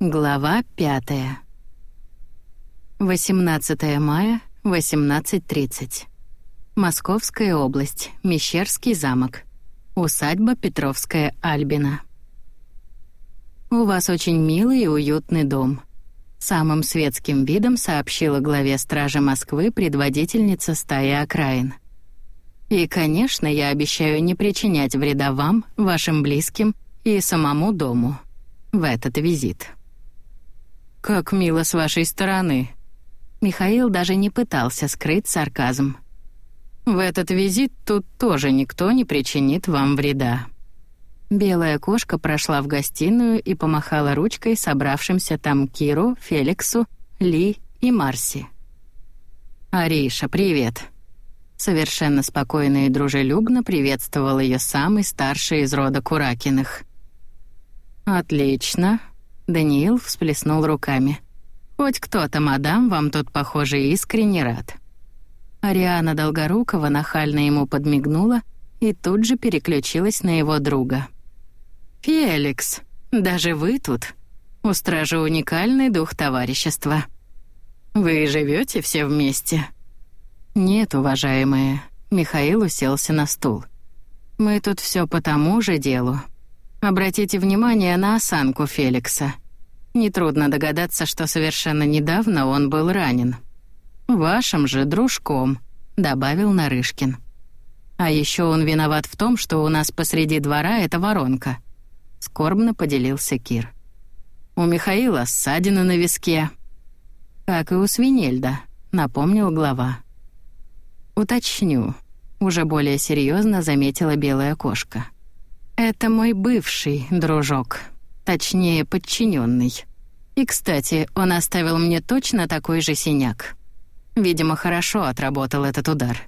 Глава пятая. 18 мая, 18.30. Московская область, Мещерский замок. Усадьба Петровская Альбина. «У вас очень милый и уютный дом», — самым светским видом сообщила главе стражи Москвы предводительница стаи окраин. «И, конечно, я обещаю не причинять вреда вам, вашим близким и самому дому в этот визит». «Как мило с вашей стороны». Михаил даже не пытался скрыть сарказм. «В этот визит тут тоже никто не причинит вам вреда». Белая кошка прошла в гостиную и помахала ручкой собравшимся там Киру, Феликсу, Ли и Марси. «Ариша, привет!» Совершенно спокойно и дружелюбно приветствовал ее самый старший из рода Куракиных. «Отлично», Даниил всплеснул руками. «Хоть кто-то, мадам, вам тут, похоже, искренне рад». Ариана Долгорукова нахально ему подмигнула и тут же переключилась на его друга. «Феликс, даже вы тут? У стражи уникальный дух товарищества. Вы живете все вместе?» «Нет, уважаемые», — Михаил уселся на стул. «Мы тут все по тому же делу. Обратите внимание на осанку Феликса. Нетрудно догадаться, что совершенно недавно он был ранен. «Вашим же дружком», — добавил Нарышкин. «А еще он виноват в том, что у нас посреди двора эта воронка», — скорбно поделился Кир. «У Михаила ссадина на виске». «Как и у Свинельда», — напомнил глава. «Уточню», — уже более серьезно заметила белая кошка. «Это мой бывший дружок, точнее, подчиненный. И, кстати, он оставил мне точно такой же синяк. Видимо, хорошо отработал этот удар.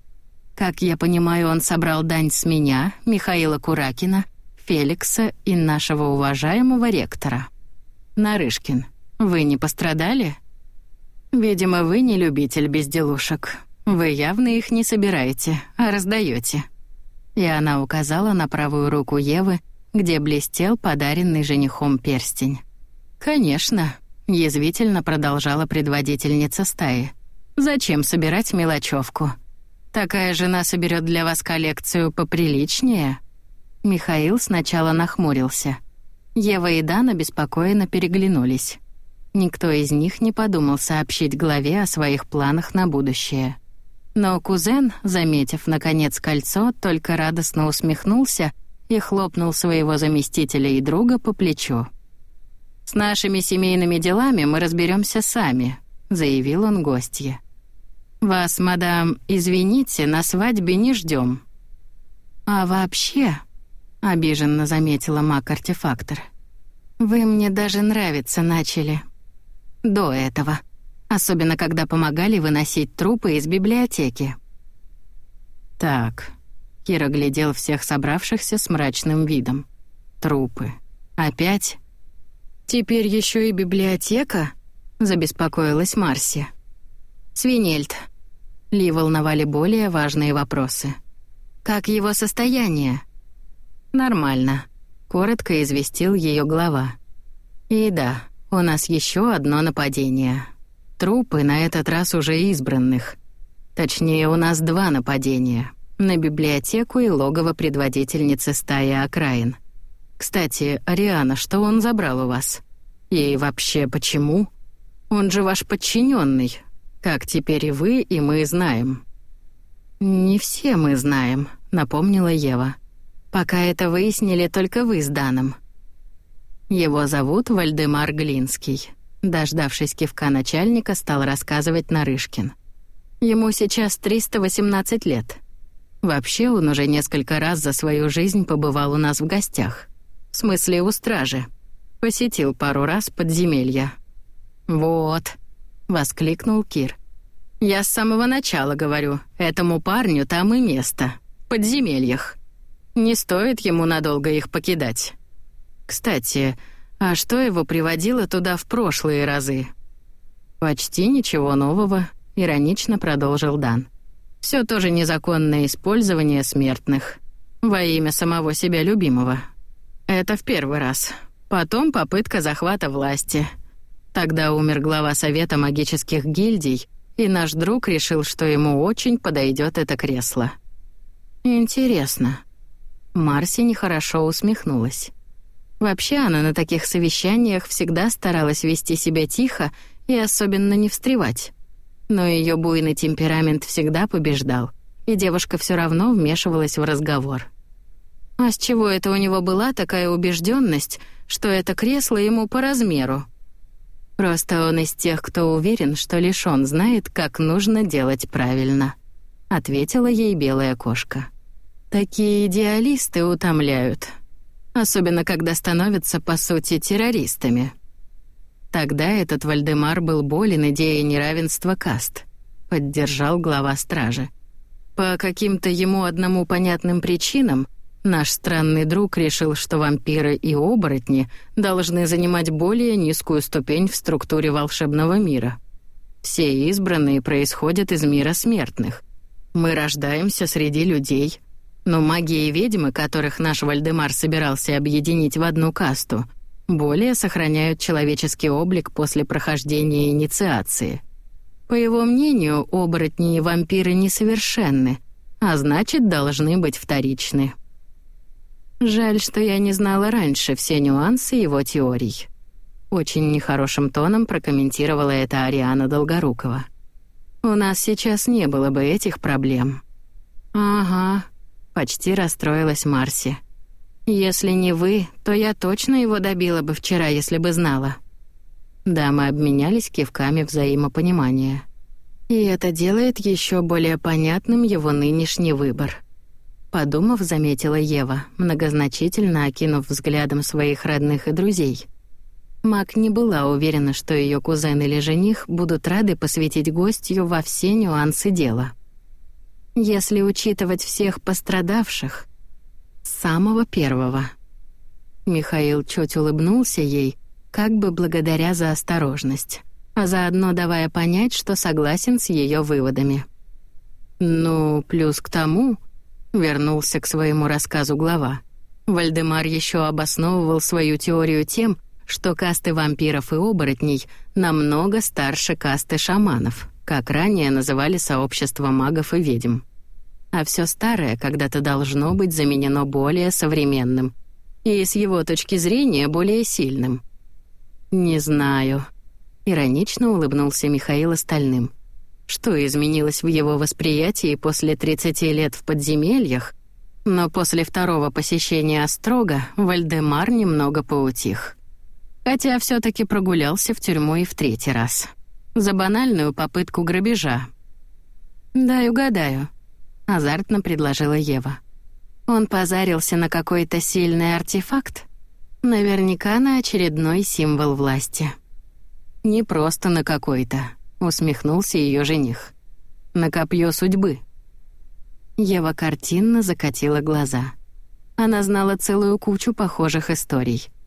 Как я понимаю, он собрал дань с меня, Михаила Куракина, Феликса и нашего уважаемого ректора. Нарышкин, вы не пострадали? Видимо, вы не любитель безделушек. Вы явно их не собираете, а раздаете. И она указала на правую руку Евы, где блестел подаренный женихом перстень. «Конечно», — язвительно продолжала предводительница стаи. «Зачем собирать мелочевку? Такая жена соберет для вас коллекцию поприличнее». Михаил сначала нахмурился. Ева и Дана беспокойно переглянулись. Никто из них не подумал сообщить главе о своих планах на будущее. Но кузен, заметив, наконец, кольцо, только радостно усмехнулся и хлопнул своего заместителя и друга по плечу. «С нашими семейными делами мы разберемся сами», — заявил он гостье. «Вас, мадам, извините, на свадьбе не ждем. «А вообще», — обиженно заметила маг-артефактор, «вы мне даже нравиться начали. До этого» особенно когда помогали выносить трупы из библиотеки. «Так», — Кира глядел всех собравшихся с мрачным видом. «Трупы. Опять?» «Теперь еще и библиотека?» — забеспокоилась Марси. «Свинельд». Ли волновали более важные вопросы. «Как его состояние?» «Нормально», — коротко известил ее глава. «И да, у нас еще одно нападение». Трупы на этот раз уже избранных. Точнее, у нас два нападения. На библиотеку и логово предводительницы стаи окраин. Кстати, Ариана, что он забрал у вас? И вообще, почему? Он же ваш подчиненный. Как теперь и вы, и мы знаем. «Не все мы знаем», — напомнила Ева. «Пока это выяснили только вы с Даном». Его зовут Вальдемар Глинский. Дождавшись кивка начальника, стал рассказывать Нарышкин. Ему сейчас 318 лет. Вообще, он уже несколько раз за свою жизнь побывал у нас в гостях. В смысле, у стражи. Посетил пару раз подземелья. «Вот», — воскликнул Кир. «Я с самого начала говорю, этому парню там и место. В подземельях. Не стоит ему надолго их покидать. Кстати, а что его приводило туда в прошлые разы? Почти ничего нового, иронично продолжил Дан. Все тоже незаконное использование смертных во имя самого себя любимого. Это в первый раз. Потом попытка захвата власти, Тогда умер глава Совета магических гильдий, и наш друг решил, что ему очень подойдет это кресло. Интересно. Марси нехорошо усмехнулась. Вообще она на таких совещаниях всегда старалась вести себя тихо и особенно не встревать. Но ее буйный темперамент всегда побеждал, и девушка все равно вмешивалась в разговор. А с чего это у него была такая убежденность, что это кресло ему по размеру? Просто он из тех, кто уверен, что лишь он знает, как нужно делать правильно, ответила ей белая кошка. Такие идеалисты утомляют, особенно когда становятся, по сути, террористами. Тогда этот Вальдемар был болен идеей неравенства каст, поддержал глава стражи. По каким-то ему одному понятным причинам наш странный друг решил, что вампиры и оборотни должны занимать более низкую ступень в структуре волшебного мира. Все избранные происходят из мира смертных. Мы рождаемся среди людей — но маги и ведьмы, которых наш Вальдемар собирался объединить в одну касту, более сохраняют человеческий облик после прохождения инициации. По его мнению, оборотни и вампиры несовершенны, а значит, должны быть вторичны. Жаль, что я не знала раньше все нюансы его теорий. Очень нехорошим тоном прокомментировала это Ариана Долгорукова. У нас сейчас не было бы этих проблем. Ага, Почти расстроилась Марси. «Если не вы, то я точно его добила бы вчера, если бы знала». Да, мы обменялись кивками взаимопонимания. И это делает еще более понятным его нынешний выбор. Подумав, заметила Ева, многозначительно окинув взглядом своих родных и друзей. Мак не была уверена, что ее кузен или жених будут рады посвятить гостью во все нюансы дела. Если учитывать всех пострадавших, самого первого. Михаил чуть улыбнулся ей, как бы благодаря за осторожность, а заодно давая понять, что согласен с ее выводами. «Ну, плюс к тому», — вернулся к своему рассказу глава, Вальдемар еще обосновывал свою теорию тем, что касты вампиров и оборотней намного старше касты шаманов как ранее называли сообщество магов и ведьм. А все старое когда-то должно быть заменено более современным и, с его точки зрения, более сильным. «Не знаю», — иронично улыбнулся Михаил остальным. Что изменилось в его восприятии после 30 лет в подземельях, но после второго посещения Острога Вальдемар немного поутих. Хотя все таки прогулялся в тюрьму и в третий раз за банальную попытку грабежа. «Дай угадаю», — азартно предложила Ева. Он позарился на какой-то сильный артефакт? Наверняка на очередной символ власти. «Не просто на какой-то», — усмехнулся ее жених. «На копье судьбы». Ева картинно закатила глаза. Она знала целую кучу похожих историй —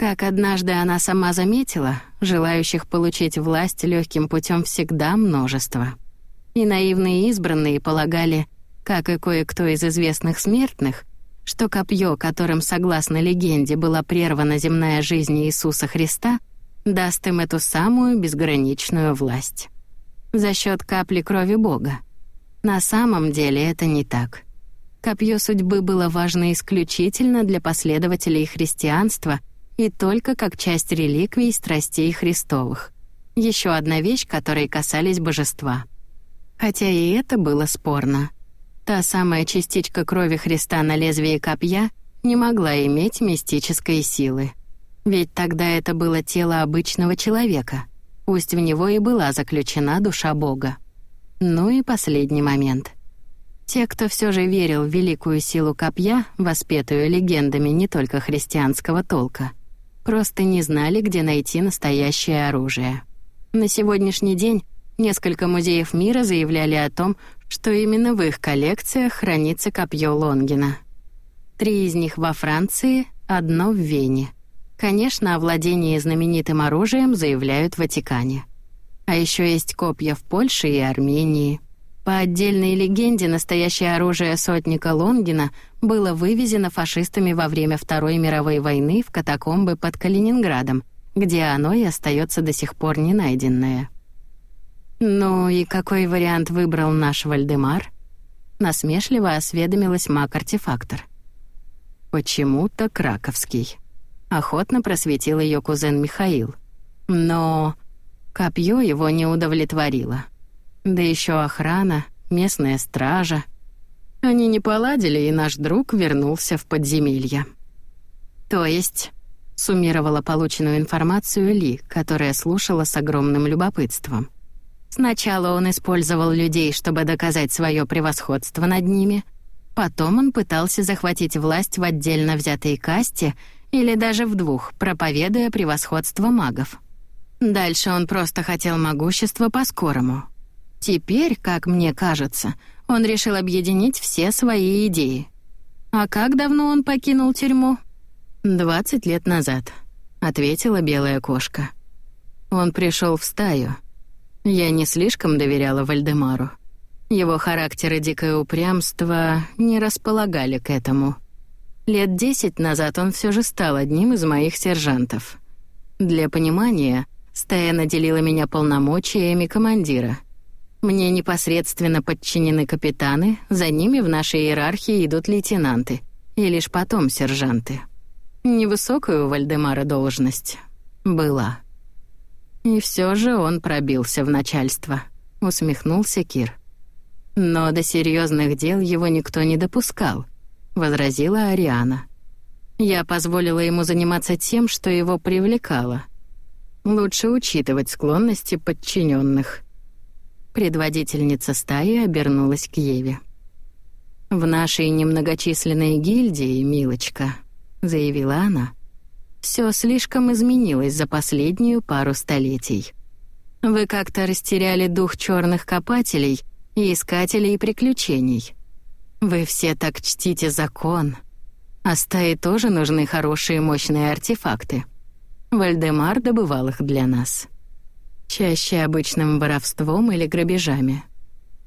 как однажды она сама заметила, желающих получить власть легким путем всегда множество. И наивные избранные полагали, как и кое-кто из известных смертных, что копье, которым, согласно легенде, была прервана земная жизнь Иисуса Христа, даст им эту самую безграничную власть. За счет капли крови Бога. На самом деле это не так. Копье судьбы было важно исключительно для последователей христианства — и только как часть реликвий страстей Христовых. Еще одна вещь, которой касались божества. Хотя и это было спорно. Та самая частичка крови Христа на лезвии копья не могла иметь мистической силы. Ведь тогда это было тело обычного человека, пусть в него и была заключена душа Бога. Ну и последний момент. Те, кто все же верил в великую силу копья, воспетую легендами не только христианского толка — просто не знали, где найти настоящее оружие. На сегодняшний день несколько музеев мира заявляли о том, что именно в их коллекциях хранится копье Лонгина. Три из них во Франции, одно в Вене. Конечно, о владении знаменитым оружием заявляют в Ватикане. А еще есть копья в Польше и Армении. По отдельной легенде, настоящее оружие сотника Лонгина было вывезено фашистами во время Второй мировой войны в катакомбы под Калининградом, где оно и остается до сих пор не найденное. «Ну и какой вариант выбрал наш Вальдемар?» Насмешливо осведомилась маг-артефактор. «Почему-то краковский». Охотно просветил ее кузен Михаил. Но копье его не удовлетворило. Да еще охрана, местная стража. Они не поладили, и наш друг вернулся в подземелье. То есть, суммировала полученную информацию Ли, которая слушала с огромным любопытством. Сначала он использовал людей, чтобы доказать свое превосходство над ними, потом он пытался захватить власть в отдельно взятой касте или даже в двух, проповедуя превосходство магов. Дальше он просто хотел могущества по-скорому. Теперь, как мне кажется, он решил объединить все свои идеи. А как давно он покинул тюрьму? «Двадцать лет назад», — ответила белая кошка. Он пришел в стаю. Я не слишком доверяла Вальдемару. Его характер и дикое упрямство не располагали к этому. Лет десять назад он все же стал одним из моих сержантов. Для понимания, стая наделила меня полномочиями командира — мне непосредственно подчинены капитаны, за ними в нашей иерархии идут лейтенанты, и лишь потом сержанты. Невысокая у Вальдемара должность. Была. И все же он пробился в начальство, усмехнулся Кир. Но до серьезных дел его никто не допускал, возразила Ариана. Я позволила ему заниматься тем, что его привлекало. Лучше учитывать склонности подчиненных. Предводительница стаи обернулась к Еве. «В нашей немногочисленной гильдии, милочка», — заявила она, «все слишком изменилось за последнюю пару столетий. Вы как-то растеряли дух черных копателей и искателей приключений. Вы все так чтите закон. А стаи тоже нужны хорошие мощные артефакты. Вальдемар добывал их для нас» чаще обычным воровством или грабежами.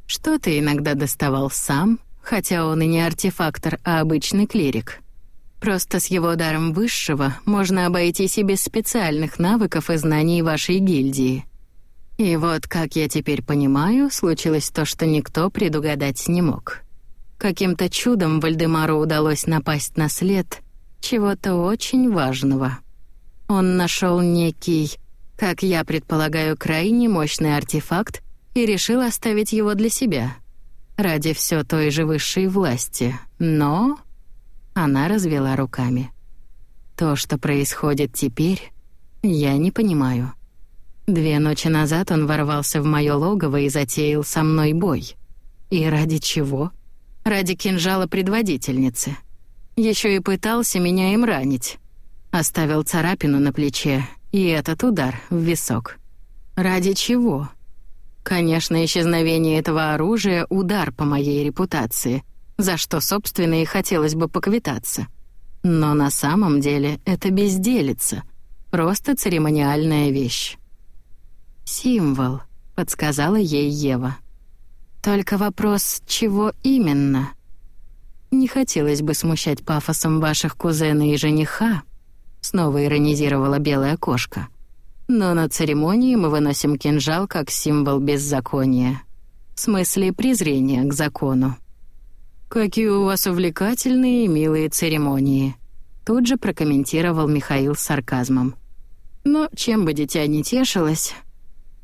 Что-то иногда доставал сам, хотя он и не артефактор, а обычный клирик. Просто с его даром высшего можно обойтись и без специальных навыков и знаний вашей гильдии. И вот, как я теперь понимаю, случилось то, что никто предугадать не мог. Каким-то чудом Вальдемару удалось напасть на след чего-то очень важного. Он нашел некий как я предполагаю, крайне мощный артефакт и решил оставить его для себя. Ради все той же высшей власти. Но... Она развела руками. То, что происходит теперь, я не понимаю. Две ночи назад он ворвался в моё логово и затеял со мной бой. И ради чего? Ради кинжала предводительницы. Еще и пытался меня им ранить. Оставил царапину на плече и этот удар в висок. Ради чего? Конечно, исчезновение этого оружия — удар по моей репутации, за что, собственно, и хотелось бы поквитаться. Но на самом деле это безделица, просто церемониальная вещь. «Символ», — подсказала ей Ева. «Только вопрос, чего именно?» «Не хотелось бы смущать пафосом ваших кузена и жениха», снова иронизировала белая кошка. Но на церемонии мы выносим кинжал как символ беззакония. В смысле презрения к закону. «Какие у вас увлекательные и милые церемонии», тут же прокомментировал Михаил с сарказмом. «Но чем бы дитя не тешилось,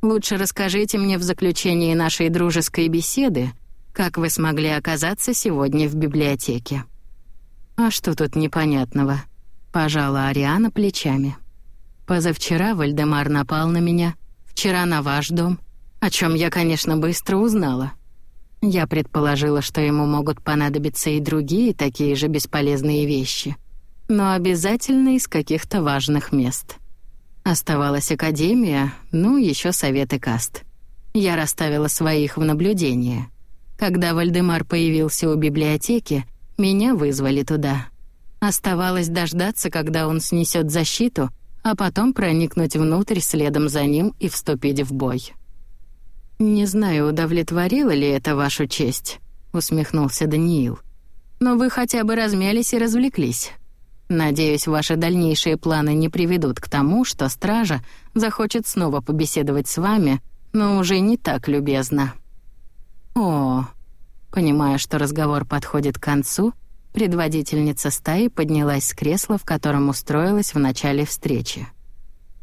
лучше расскажите мне в заключении нашей дружеской беседы, как вы смогли оказаться сегодня в библиотеке». «А что тут непонятного?» Пожала Ариана плечами. Позавчера Вальдемар напал на меня, вчера на ваш дом, о чем я, конечно, быстро узнала. Я предположила, что ему могут понадобиться и другие такие же бесполезные вещи, но обязательно из каких-то важных мест. Оставалась академия, ну, еще советы каст. Я расставила своих в наблюдение. Когда Вальдемар появился у библиотеки, меня вызвали туда — Оставалось дождаться, когда он снесет защиту, а потом проникнуть внутрь следом за ним и вступить в бой. «Не знаю, удовлетворило ли это вашу честь», — усмехнулся Даниил. «Но вы хотя бы размялись и развлеклись. Надеюсь, ваши дальнейшие планы не приведут к тому, что стража захочет снова побеседовать с вами, но уже не так любезно. О, понимая, что разговор подходит к концу, предводительница стаи поднялась с кресла, в котором устроилась в начале встречи.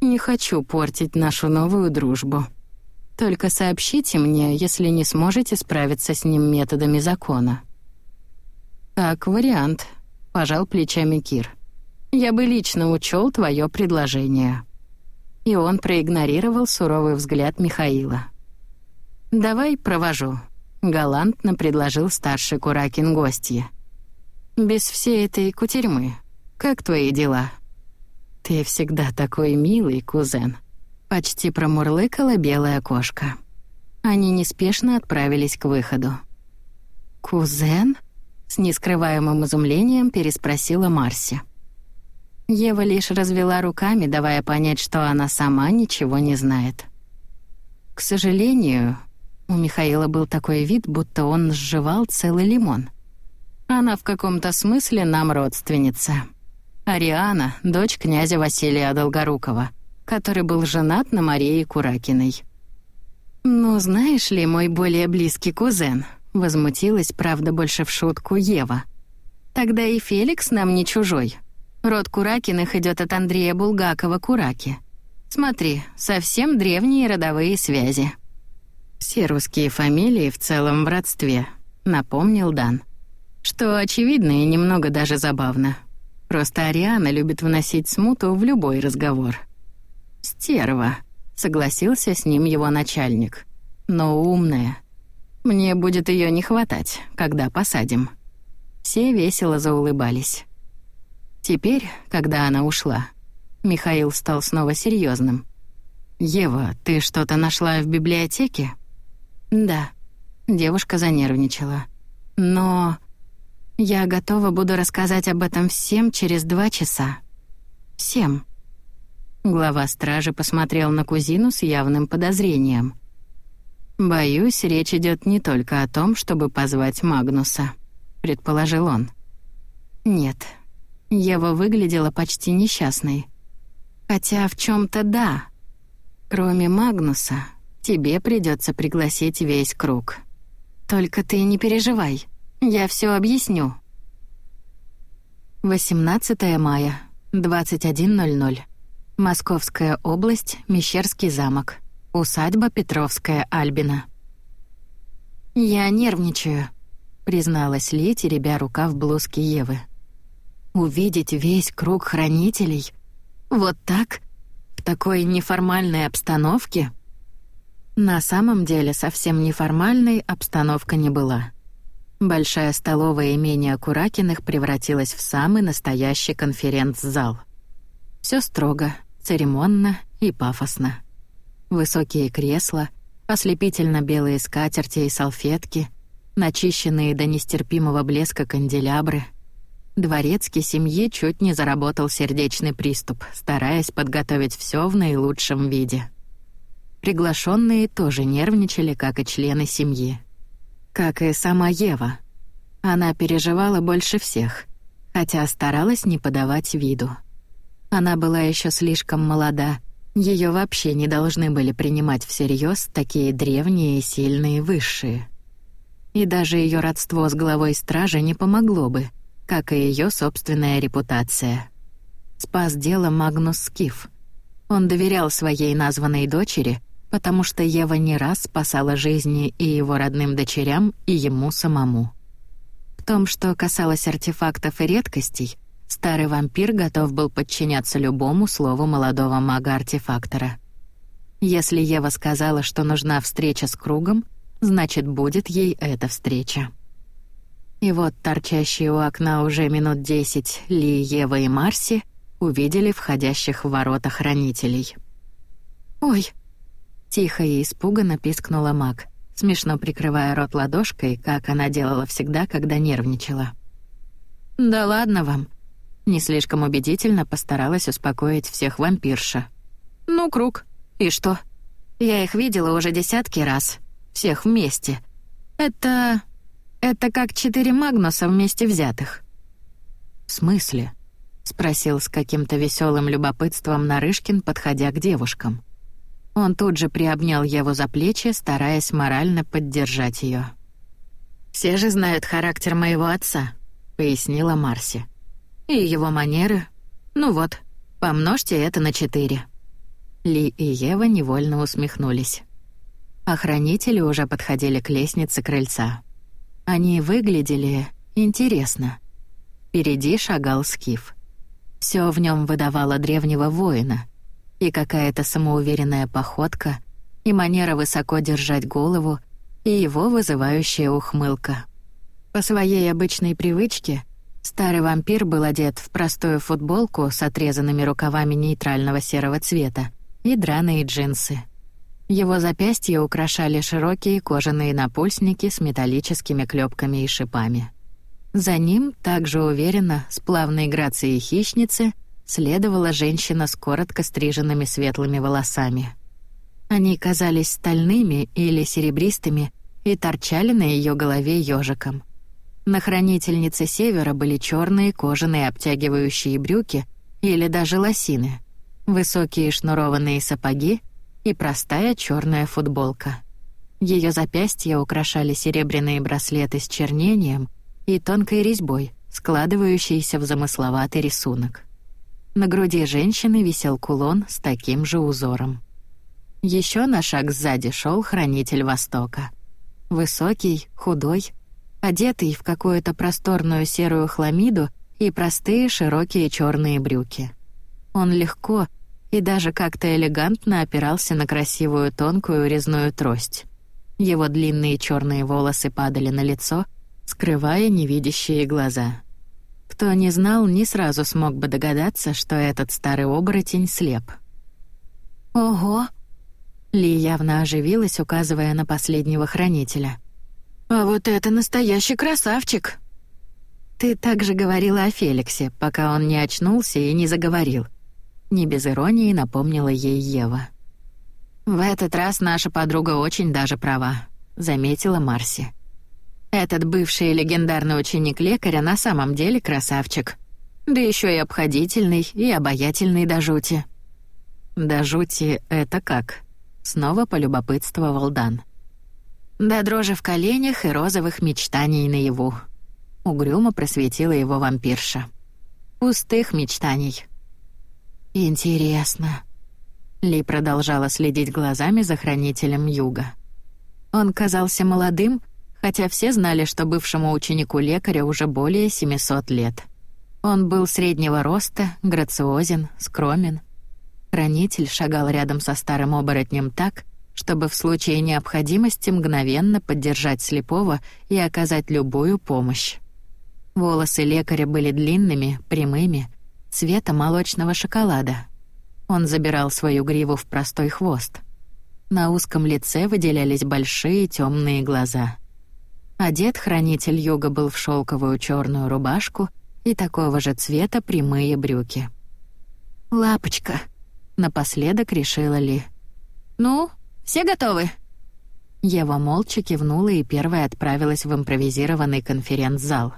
Не хочу портить нашу новую дружбу. Только сообщите мне, если не сможете справиться с ним методами закона. Так, вариант, пожал плечами Кир. Я бы лично учел твое предложение. И он проигнорировал суровый взгляд Михаила. Давай провожу, галантно предложил старший Куракин гостье. Без всей этой кутерьмы. Как твои дела? Ты всегда такой милый, кузен. Почти промурлыкала белая кошка. Они неспешно отправились к выходу. «Кузен?» — с нескрываемым изумлением переспросила Марси. Ева лишь развела руками, давая понять, что она сама ничего не знает. К сожалению, у Михаила был такой вид, будто он сживал целый лимон. Она в каком-то смысле нам родственница. Ариана — дочь князя Василия Долгорукова, который был женат на Марии Куракиной. «Ну, знаешь ли, мой более близкий кузен», — возмутилась, правда, больше в шутку Ева. «Тогда и Феликс нам не чужой. Род Куракиных идет от Андрея Булгакова Кураки. Смотри, совсем древние родовые связи». «Все русские фамилии в целом в родстве», — напомнил Дан. «Что очевидно и немного даже забавно. Просто Ариана любит вносить смуту в любой разговор». «Стерва», — согласился с ним его начальник. «Но умная. Мне будет ее не хватать, когда посадим». Все весело заулыбались. Теперь, когда она ушла, Михаил стал снова серьезным. «Ева, ты что-то нашла в библиотеке?» «Да». Девушка занервничала. «Но...» «Я готова буду рассказать об этом всем через два часа. Всем». Глава стражи посмотрел на кузину с явным подозрением. «Боюсь, речь идет не только о том, чтобы позвать Магнуса», — предположил он. «Нет». Ева выглядела почти несчастной. «Хотя в чем то да. Кроме Магнуса, тебе придется пригласить весь круг. Только ты не переживай, я все объясню». 18 мая, 21.00. Московская область, Мещерский замок. Усадьба Петровская, Альбина. «Я нервничаю», — призналась Ли, теребя рука в блузке Евы. «Увидеть весь круг хранителей? Вот так? В такой неформальной обстановке?» На самом деле совсем неформальной обстановка не была. Большая столовая имения Куракиных превратилась в самый настоящий конференц-зал. Все строго, церемонно и пафосно. Высокие кресла, ослепительно белые скатерти и салфетки, начищенные до нестерпимого блеска канделябры. Дворецкий семьи чуть не заработал сердечный приступ, стараясь подготовить все в наилучшем виде. Приглашенные тоже нервничали, как и члены семьи. Как и сама Ева. Она переживала больше всех, хотя старалась не подавать виду. Она была еще слишком молода. Ее вообще не должны были принимать всерьез такие древние сильные высшие. И даже ее родство с главой стражи не помогло бы, как и ее собственная репутация. Спас дело Магнус Скиф. Он доверял своей названной дочери, потому что Ева не раз спасала жизни и его родным дочерям, и ему самому. В том, что касалось артефактов и редкостей, Старый вампир готов был подчиняться любому слову молодого мага-артефактора. Если Ева сказала, что нужна встреча с кругом, значит, будет ей эта встреча. И вот торчащие у окна уже минут десять Ли, Ева и Марси увидели входящих в ворота хранителей. «Ой!» — тихо и испуганно пискнула маг, смешно прикрывая рот ладошкой, как она делала всегда, когда нервничала. «Да ладно вам», не слишком убедительно постаралась успокоить всех вампирша. «Ну, круг. И что? Я их видела уже десятки раз. Всех вместе. Это... это как четыре Магнуса вместе взятых». «В смысле?» — спросил с каким-то веселым любопытством Нарышкин, подходя к девушкам. Он тут же приобнял Еву за плечи, стараясь морально поддержать ее. «Все же знают характер моего отца», — пояснила Марси. «И его манеры. Ну вот, помножьте это на четыре». Ли и Ева невольно усмехнулись. Охранители уже подходили к лестнице крыльца. Они выглядели интересно. Впереди шагал Скиф. Все в нем выдавало древнего воина. И какая-то самоуверенная походка, и манера высоко держать голову, и его вызывающая ухмылка. По своей обычной привычке старый вампир был одет в простую футболку с отрезанными рукавами нейтрального серого цвета и драные джинсы. Его запястья украшали широкие кожаные напульсники с металлическими клепками и шипами. За ним, также уверенно, с плавной грацией хищницы, следовала женщина с коротко стриженными светлыми волосами. Они казались стальными или серебристыми и торчали на ее голове ежиком. На хранительнице Севера были черные кожаные обтягивающие брюки или даже лосины, высокие шнурованные сапоги и простая черная футболка. Ее запястья украшали серебряные браслеты с чернением и тонкой резьбой, складывающейся в замысловатый рисунок. На груди женщины висел кулон с таким же узором. Еще на шаг сзади шел хранитель Востока. Высокий, худой, одетый в какую-то просторную серую хламиду и простые широкие черные брюки. Он легко и даже как-то элегантно опирался на красивую тонкую резную трость. Его длинные черные волосы падали на лицо, скрывая невидящие глаза. Кто не знал, не сразу смог бы догадаться, что этот старый оборотень слеп. «Ого!» Ли явно оживилась, указывая на последнего хранителя. «А вот это настоящий красавчик!» «Ты также говорила о Феликсе, пока он не очнулся и не заговорил». Не без иронии напомнила ей Ева. «В этот раз наша подруга очень даже права», — заметила Марси. Этот бывший легендарный ученик лекаря на самом деле красавчик. Да еще и обходительный, и обаятельный до жути. До жути это как? Снова полюбопытствовал Дан. До дрожи в коленях и розовых мечтаний наяву. Угрюмо просветила его вампирша. Пустых мечтаний. Интересно. Ли продолжала следить глазами за хранителем юга. Он казался молодым, хотя все знали, что бывшему ученику лекаря уже более 700 лет. Он был среднего роста, грациозен, скромен. Хранитель шагал рядом со старым оборотнем так, чтобы в случае необходимости мгновенно поддержать слепого и оказать любую помощь. Волосы лекаря были длинными, прямыми, цвета молочного шоколада. Он забирал свою гриву в простой хвост. На узком лице выделялись большие темные глаза. Одет хранитель юга был в шелковую черную рубашку и такого же цвета прямые брюки. «Лапочка», — напоследок решила Ли. «Ну, все готовы?» Ева молча кивнула и первая отправилась в импровизированный конференц-зал.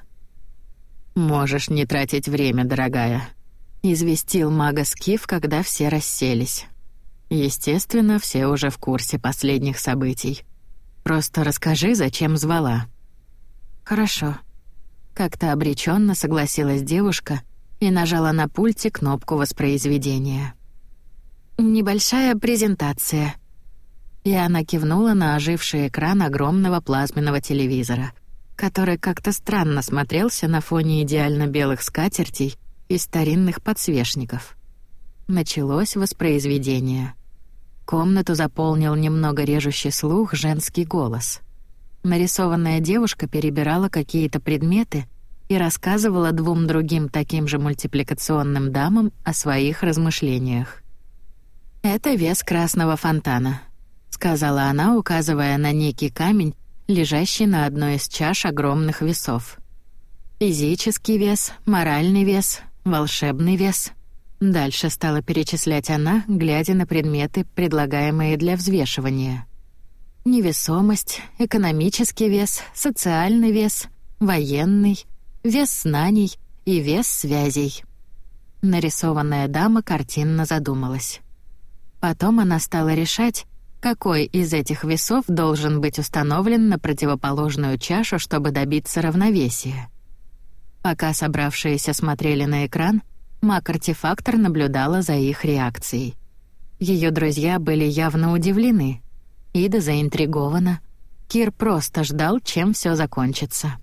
«Можешь не тратить время, дорогая», — известил мага Скиф, когда все расселись. Естественно, все уже в курсе последних событий. Просто расскажи, зачем звала». «Хорошо». Как-то обреченно согласилась девушка и нажала на пульте кнопку воспроизведения. «Небольшая презентация». И она кивнула на оживший экран огромного плазменного телевизора, который как-то странно смотрелся на фоне идеально белых скатертей и старинных подсвечников. Началось воспроизведение. Комнату заполнил немного режущий слух женский голос. Нарисованная девушка перебирала какие-то предметы и рассказывала двум другим таким же мультипликационным дамам о своих размышлениях. «Это вес красного фонтана», — сказала она, указывая на некий камень, лежащий на одной из чаш огромных весов. «Физический вес, моральный вес, волшебный вес», Дальше стала перечислять она, глядя на предметы, предлагаемые для взвешивания. Невесомость, экономический вес, социальный вес, военный, вес знаний и вес связей. Нарисованная дама картинно задумалась. Потом она стала решать, какой из этих весов должен быть установлен на противоположную чашу, чтобы добиться равновесия. Пока собравшиеся смотрели на экран, маг-артефактор наблюдала за их реакцией. Ее друзья были явно удивлены. Ида заинтригована. Кир просто ждал, чем все закончится.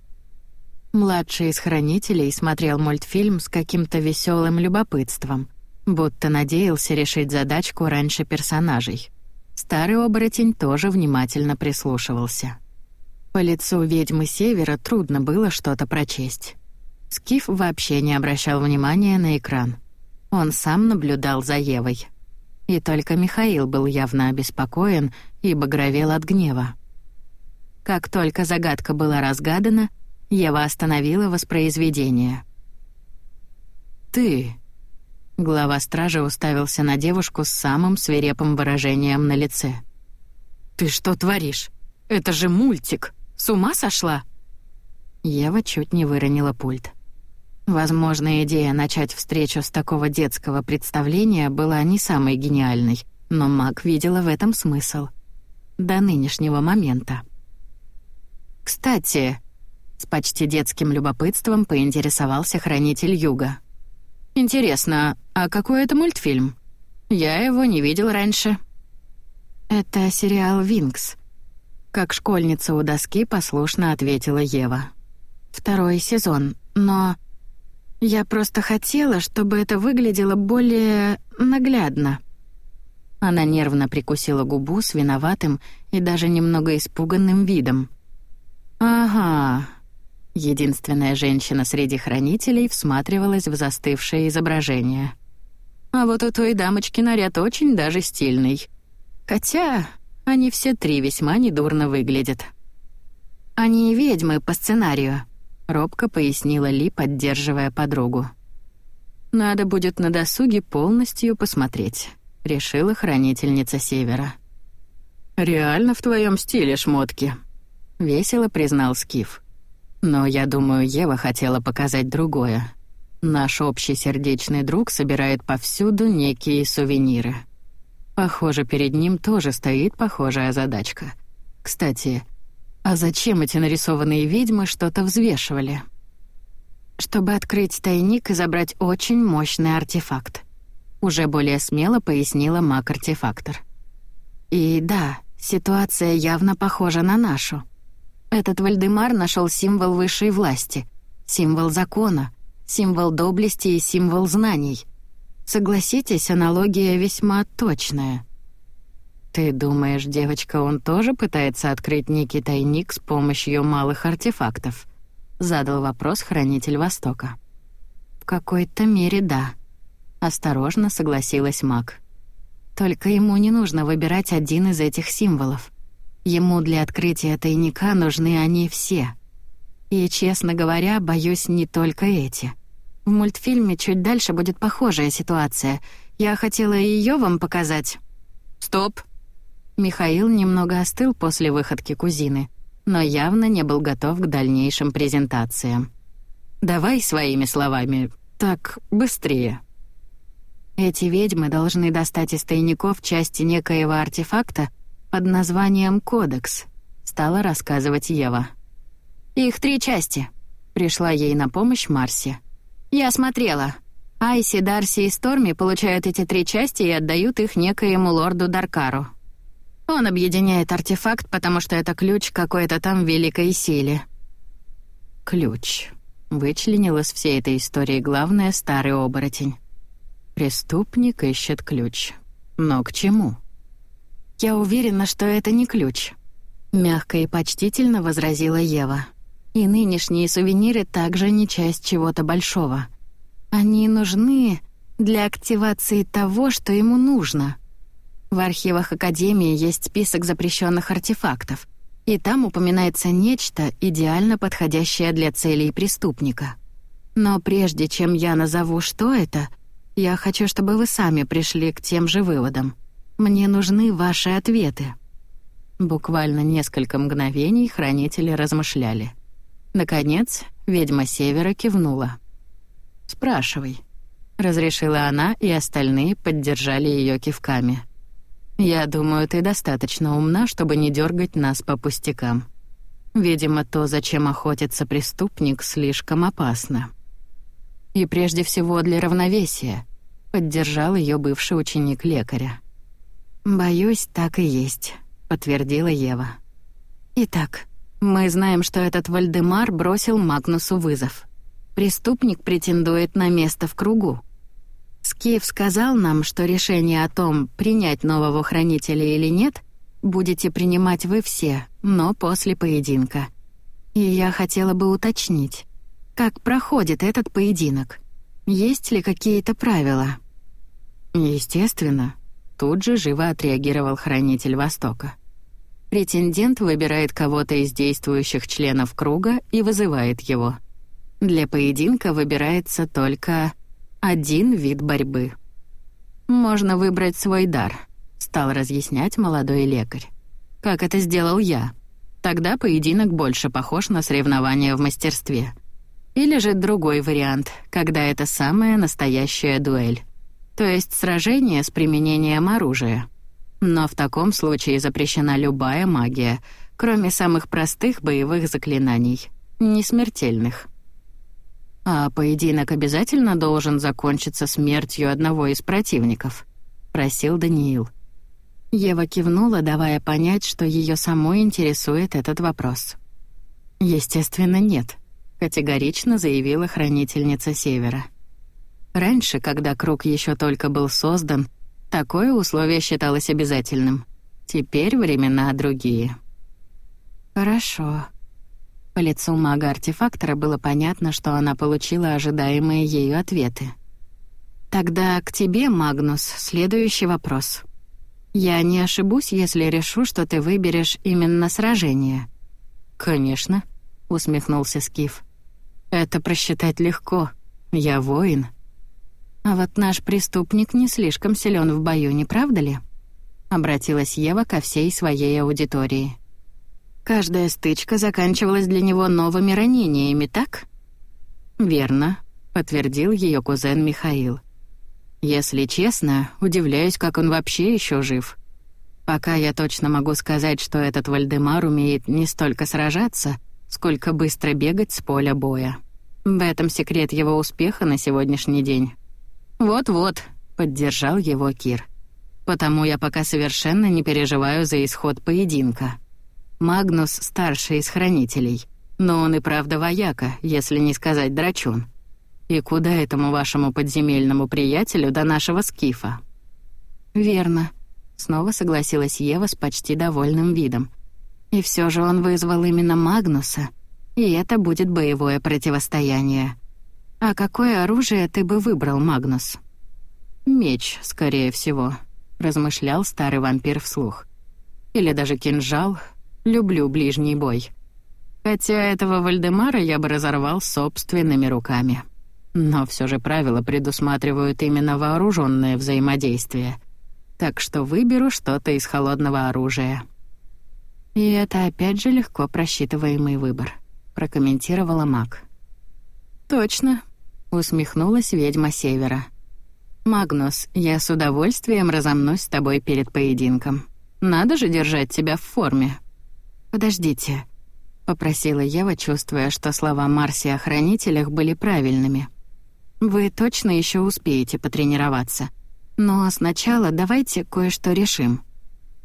Младший из хранителей смотрел мультфильм с каким-то веселым любопытством, будто надеялся решить задачку раньше персонажей. Старый оборотень тоже внимательно прислушивался. По лицу ведьмы Севера трудно было что-то прочесть. Скиф вообще не обращал внимания на экран. Он сам наблюдал за Евой. И только Михаил был явно обеспокоен и багровел от гнева. Как только загадка была разгадана, Ева остановила воспроизведение. «Ты...» Глава стражи уставился на девушку с самым свирепым выражением на лице. «Ты что творишь? Это же мультик! С ума сошла?» Ева чуть не выронила пульт. Возможно, идея начать встречу с такого детского представления была не самой гениальной, но Мак видела в этом смысл. До нынешнего момента. «Кстати», с почти детским любопытством поинтересовался хранитель Юга. «Интересно, а какой это мультфильм? Я его не видел раньше». «Это сериал «Винкс», — как школьница у доски послушно ответила Ева. «Второй сезон, но я просто хотела, чтобы это выглядело более наглядно». Она нервно прикусила губу с виноватым и даже немного испуганным видом. «Ага, Единственная женщина среди хранителей всматривалась в застывшее изображение. А вот у той дамочки наряд очень даже стильный. Хотя они все три весьма недурно выглядят. «Они ведьмы по сценарию», — робко пояснила Ли, поддерживая подругу. «Надо будет на досуге полностью посмотреть», — решила хранительница Севера. «Реально в твоем стиле шмотки», — весело признал Скиф. Но я думаю, Ева хотела показать другое. Наш общий сердечный друг собирает повсюду некие сувениры. Похоже, перед ним тоже стоит похожая задачка. Кстати, а зачем эти нарисованные ведьмы что-то взвешивали? Чтобы открыть тайник и забрать очень мощный артефакт. Уже более смело пояснила маг-артефактор. И да, ситуация явно похожа на нашу. Этот Вальдемар нашел символ высшей власти, символ закона, символ доблести и символ знаний. Согласитесь, аналогия весьма точная. «Ты думаешь, девочка, он тоже пытается открыть некий тайник с помощью малых артефактов?» — задал вопрос хранитель Востока. «В какой-то мере да», — осторожно согласилась маг. «Только ему не нужно выбирать один из этих символов. Ему для открытия тайника нужны они все. И, честно говоря, боюсь не только эти. В мультфильме чуть дальше будет похожая ситуация. Я хотела ее вам показать. Стоп. Михаил немного остыл после выходки кузины, но явно не был готов к дальнейшим презентациям. Давай своими словами, так быстрее. Эти ведьмы должны достать из тайников части некоего артефакта, под названием «Кодекс», — стала рассказывать Ева. «Их три части», — пришла ей на помощь Марси. «Я смотрела. Айси, Дарси и Сторми получают эти три части и отдают их некоему лорду Даркару. Он объединяет артефакт, потому что это ключ какой-то там великой силе». «Ключ», — вычленил из всей этой истории главное старый оборотень. «Преступник ищет ключ. Но к чему?» «Я уверена, что это не ключ», — мягко и почтительно возразила Ева. «И нынешние сувениры также не часть чего-то большого. Они нужны для активации того, что ему нужно. В архивах Академии есть список запрещенных артефактов, и там упоминается нечто, идеально подходящее для целей преступника. Но прежде чем я назову, что это, я хочу, чтобы вы сами пришли к тем же выводам». Мне нужны ваши ответы». Буквально несколько мгновений хранители размышляли. Наконец, ведьма Севера кивнула. «Спрашивай». — разрешила она, и остальные поддержали ее кивками. «Я думаю, ты достаточно умна, чтобы не дергать нас по пустякам. Видимо, то, зачем охотится преступник, слишком опасно. И прежде всего для равновесия», — поддержал ее бывший ученик лекаря. «Боюсь, так и есть», — подтвердила Ева. «Итак, мы знаем, что этот Вальдемар бросил Магнусу вызов. Преступник претендует на место в кругу. Скиф сказал нам, что решение о том, принять нового хранителя или нет, будете принимать вы все, но после поединка. И я хотела бы уточнить, как проходит этот поединок? Есть ли какие-то правила? Естественно, тут же живо отреагировал хранитель Востока. Претендент выбирает кого-то из действующих членов круга и вызывает его. Для поединка выбирается только один вид борьбы. «Можно выбрать свой дар», — стал разъяснять молодой лекарь. «Как это сделал я. Тогда поединок больше похож на соревнование в мастерстве. Или же другой вариант, когда это самая настоящая дуэль. То есть сражение с применением оружия. Но в таком случае запрещена любая магия, кроме самых простых боевых заклинаний, не смертельных. А поединок обязательно должен закончиться смертью одного из противников, просил Даниил. Ева кивнула, давая понять, что ее самой интересует этот вопрос. Естественно, нет, категорично заявила хранительница Севера. Раньше, когда круг еще только был создан, Такое условие считалось обязательным. Теперь времена другие. Хорошо. По лицу мага-артефактора было понятно, что она получила ожидаемые ею ответы. Тогда к тебе, Магнус, следующий вопрос. Я не ошибусь, если решу, что ты выберешь именно сражение. Конечно, усмехнулся Скиф. Это просчитать легко. Я воин. А вот наш преступник не слишком силен в бою, не правда ли? Обратилась Ева ко всей своей аудитории. Каждая стычка заканчивалась для него новыми ранениями, так? Верно, подтвердил ее кузен Михаил. Если честно, удивляюсь, как он вообще еще жив. Пока я точно могу сказать, что этот Вальдемар умеет не столько сражаться, сколько быстро бегать с поля боя. В этом секрет его успеха на сегодняшний день. «Вот-вот», — поддержал его Кир. «Потому я пока совершенно не переживаю за исход поединка. Магнус — старший из хранителей, но он и правда вояка, если не сказать драчун. И куда этому вашему подземельному приятелю до нашего скифа?» «Верно», — снова согласилась Ева с почти довольным видом. «И все же он вызвал именно Магнуса, и это будет боевое противостояние». «А какое оружие ты бы выбрал, Магнус?» «Меч, скорее всего», — размышлял старый вампир вслух. «Или даже кинжал. Люблю ближний бой. Хотя этого Вальдемара я бы разорвал собственными руками. Но все же правила предусматривают именно вооруженное взаимодействие. Так что выберу что-то из холодного оружия». «И это опять же легко просчитываемый выбор», — прокомментировала маг. «Точно», — усмехнулась ведьма Севера. «Магнус, я с удовольствием разомнусь с тобой перед поединком. Надо же держать тебя в форме». «Подождите», — попросила Ева, чувствуя, что слова Марси о хранителях были правильными. «Вы точно еще успеете потренироваться. Но сначала давайте кое-что решим.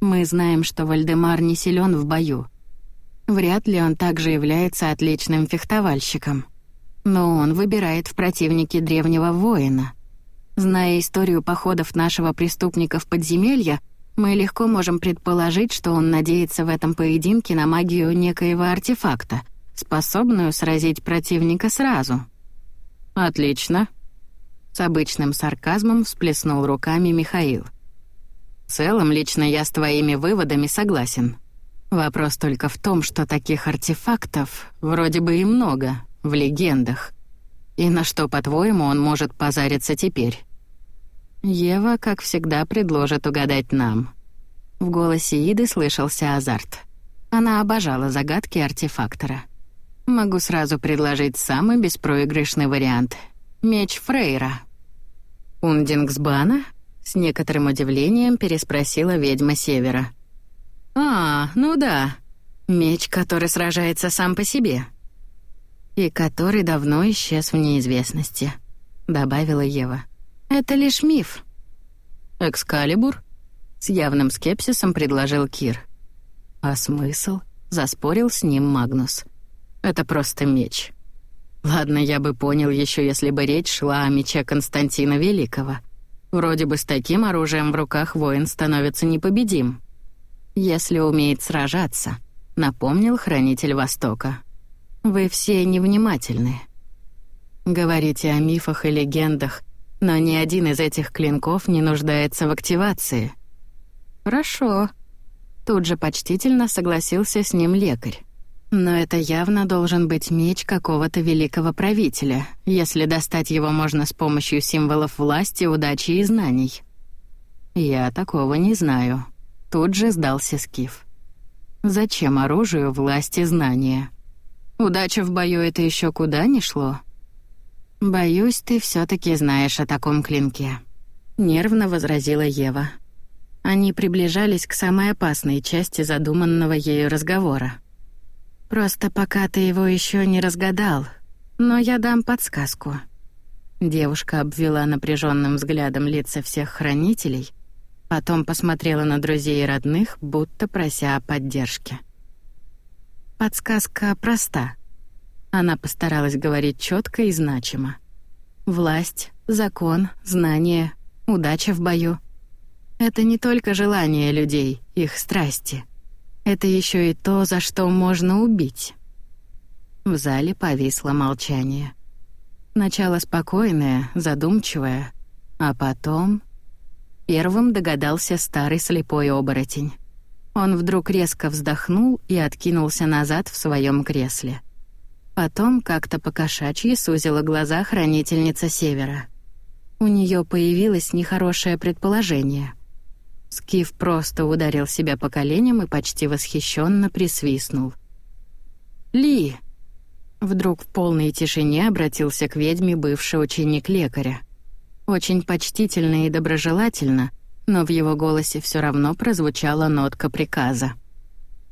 Мы знаем, что Вальдемар не силен в бою. Вряд ли он также является отличным фехтовальщиком. Но он выбирает в противнике древнего воина. Зная историю походов нашего преступника в подземелья, мы легко можем предположить, что он надеется в этом поединке на магию некоего артефакта, способную сразить противника сразу. «Отлично», — с обычным сарказмом всплеснул руками Михаил. «В целом, лично я с твоими выводами согласен. Вопрос только в том, что таких артефактов вроде бы и много, в легендах. И на что, по-твоему, он может позариться теперь? Ева, как всегда, предложит угадать нам. В голосе Иды слышался азарт. Она обожала загадки артефактора. Могу сразу предложить самый беспроигрышный вариант — меч Фрейра. «Ундингсбана?» — с некоторым удивлением переспросила ведьма Севера. «А, ну да. Меч, который сражается сам по себе. И который давно исчез в неизвестности», — добавила Ева. «Это лишь миф». «Экскалибур?» — с явным скепсисом предложил Кир. «А смысл?» — заспорил с ним Магнус. «Это просто меч». Ладно, я бы понял еще, если бы речь шла о мече Константина Великого. Вроде бы с таким оружием в руках воин становится непобедим. Если умеет сражаться, напомнил хранитель Востока. Вы все невнимательны. Говорите о мифах и легендах, но ни один из этих клинков не нуждается в активации. Хорошо. Тут же почтительно согласился с ним лекарь. Но это явно должен быть меч какого-то великого правителя, если достать его можно с помощью символов власти, удачи и знаний. Я такого не знаю. Тут же сдался Скиф. Зачем оружию власть и знания? Удача в бою — это еще куда ни шло. Боюсь, ты все таки знаешь о таком клинке. Нервно возразила Ева. Они приближались к самой опасной части задуманного ею разговора. Просто пока ты его еще не разгадал, но я дам подсказку». Девушка обвела напряженным взглядом лица всех хранителей, потом посмотрела на друзей и родных, будто прося о поддержке. Подсказка проста. Она постаралась говорить четко и значимо. Власть, закон, знание, удача в бою — это не только желания людей, их страсти — это еще и то, за что можно убить. В зале повисло молчание. Начало спокойное, задумчивое, а потом... Первым догадался старый слепой оборотень. Он вдруг резко вздохнул и откинулся назад в своем кресле. Потом как-то покошачьи сузила глаза хранительница Севера. У нее появилось нехорошее предположение — Скиф просто ударил себя по коленям и почти восхищенно присвистнул. «Ли!» Вдруг в полной тишине обратился к ведьме бывший ученик лекаря. Очень почтительно и доброжелательно, но в его голосе все равно прозвучала нотка приказа.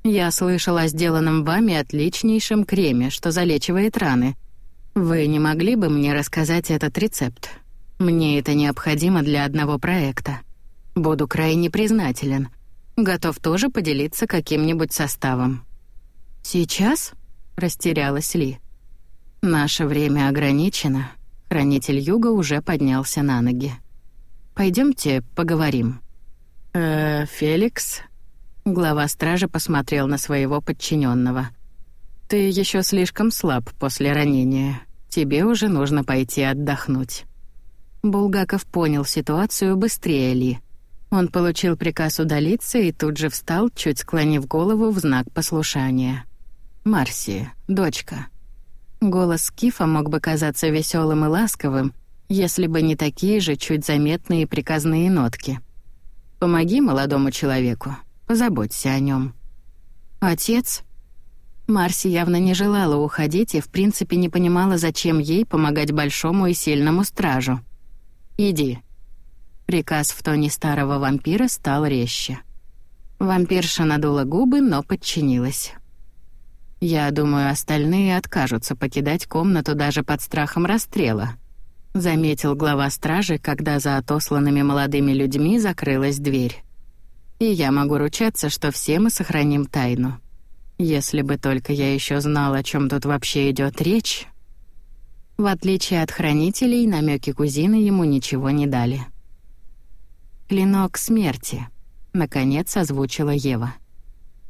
«Я слышала о сделанном вами отличнейшем креме, что залечивает раны. Вы не могли бы мне рассказать этот рецепт? Мне это необходимо для одного проекта». Буду крайне признателен. Готов тоже поделиться каким-нибудь составом. Сейчас? растерялась Ли. Наше время ограничено. Хранитель Юга уже поднялся на ноги. Пойдемте поговорим. Э, Феликс. Глава стражи посмотрел на своего подчиненного. Ты еще слишком слаб после ранения. Тебе уже нужно пойти отдохнуть. Булгаков понял ситуацию быстрее Ли. Он получил приказ удалиться и тут же встал, чуть склонив голову в знак послушания. «Марси, дочка». Голос Кифа мог бы казаться веселым и ласковым, если бы не такие же чуть заметные приказные нотки. «Помоги молодому человеку, позаботься о нем. «Отец?» Марси явно не желала уходить и в принципе не понимала, зачем ей помогать большому и сильному стражу. «Иди», Приказ в тоне старого вампира стал резче. Вампирша надула губы, но подчинилась. «Я думаю, остальные откажутся покидать комнату даже под страхом расстрела», заметил глава стражи, когда за отосланными молодыми людьми закрылась дверь. «И я могу ручаться, что все мы сохраним тайну. Если бы только я еще знал, о чем тут вообще идет речь...» В отличие от хранителей, намеки кузины ему ничего не дали. «Клинок смерти», — наконец озвучила Ева.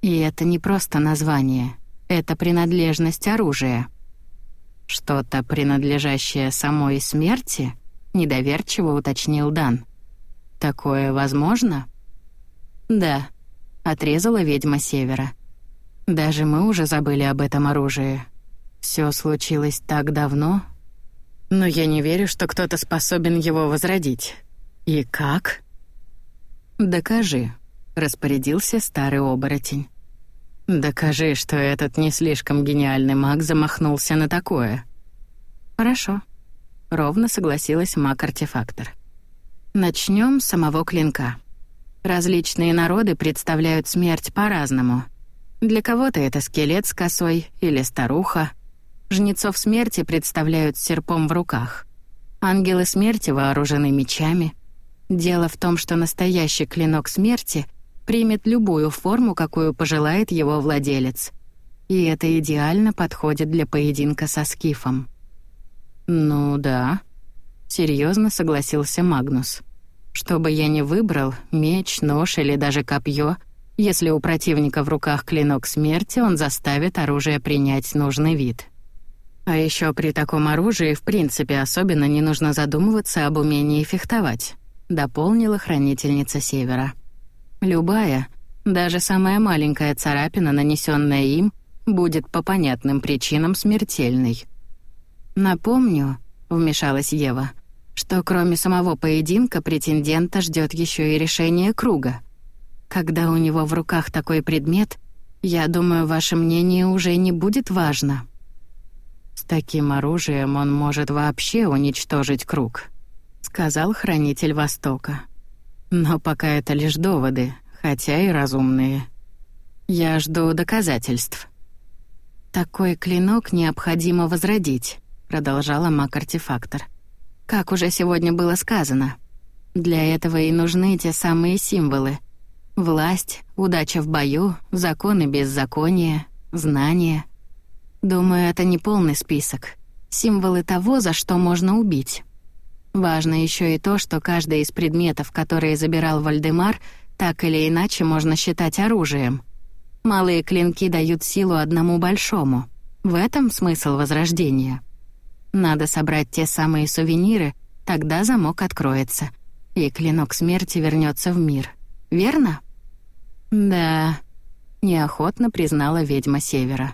«И это не просто название, это принадлежность оружия». «Что-то, принадлежащее самой смерти?» — недоверчиво уточнил Дан. «Такое возможно?» «Да», — отрезала ведьма Севера. «Даже мы уже забыли об этом оружии. Все случилось так давно, но я не верю, что кто-то способен его возродить. И как?» «Докажи», — распорядился старый оборотень. «Докажи, что этот не слишком гениальный маг замахнулся на такое». «Хорошо», — ровно согласилась маг-артефактор. Начнем с самого клинка. Различные народы представляют смерть по-разному. Для кого-то это скелет с косой или старуха. Жнецов смерти представляют серпом в руках. Ангелы смерти вооружены мечами. Дело в том, что настоящий клинок смерти примет любую форму, какую пожелает его владелец. И это идеально подходит для поединка со скифом. «Ну да», — серьезно согласился Магнус. «Что бы я ни выбрал, меч, нож или даже копье, если у противника в руках клинок смерти, он заставит оружие принять нужный вид». А еще при таком оружии в принципе особенно не нужно задумываться об умении фехтовать, дополнила хранительница Севера. Любая, даже самая маленькая царапина, нанесенная им, будет по понятным причинам смертельной. Напомню, вмешалась Ева, что кроме самого поединка претендента ждет еще и решение круга. Когда у него в руках такой предмет, я думаю, ваше мнение уже не будет важно. «С таким оружием он может вообще уничтожить круг», — сказал хранитель Востока. «Но пока это лишь доводы, хотя и разумные. Я жду доказательств». «Такой клинок необходимо возродить», — продолжала маг-артефактор. «Как уже сегодня было сказано, для этого и нужны те самые символы. Власть, удача в бою, законы беззакония, знания. Думаю, это не полный список. Символы того, за что можно убить. Важно еще и то, что каждый из предметов, которые забирал Вальдемар, так или иначе можно считать оружием. Малые клинки дают силу одному большому. В этом смысл возрождения. Надо собрать те самые сувениры, тогда замок откроется, и клинок смерти вернется в мир. Верно? Да, неохотно признала ведьма Севера.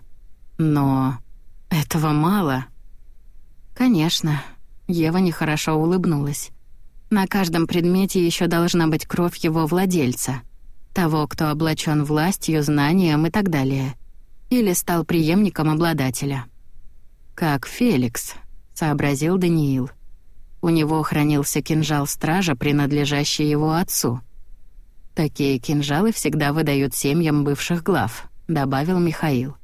Но этого мало. Конечно, Ева нехорошо улыбнулась. На каждом предмете еще должна быть кровь его владельца, того, кто облачен властью, знанием и так далее, или стал преемником обладателя. Как Феликс, сообразил Даниил. У него хранился кинжал стража, принадлежащий его отцу. Такие кинжалы всегда выдают семьям бывших глав, добавил Михаил.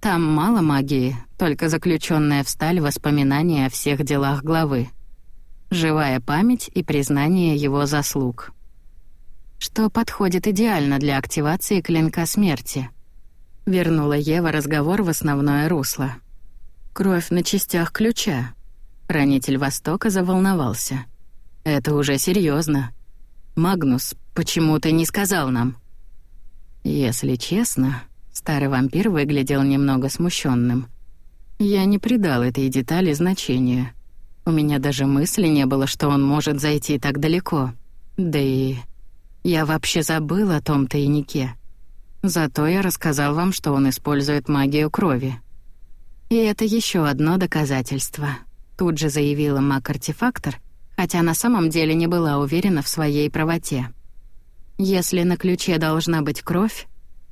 Там мало магии, только заключенная в сталь воспоминания о всех делах главы. Живая память и признание его заслуг. Что подходит идеально для активации клинка смерти. Вернула Ева разговор в основное русло. Кровь на частях ключа. Хранитель Востока заволновался. Это уже серьезно. Магнус, почему ты не сказал нам? Если честно, Старый вампир выглядел немного смущенным. Я не придал этой детали значения. У меня даже мысли не было, что он может зайти так далеко. Да и я вообще забыл о том тайнике. Зато я рассказал вам, что он использует магию крови. И это еще одно доказательство. Тут же заявила маг-артефактор, хотя на самом деле не была уверена в своей правоте. Если на ключе должна быть кровь,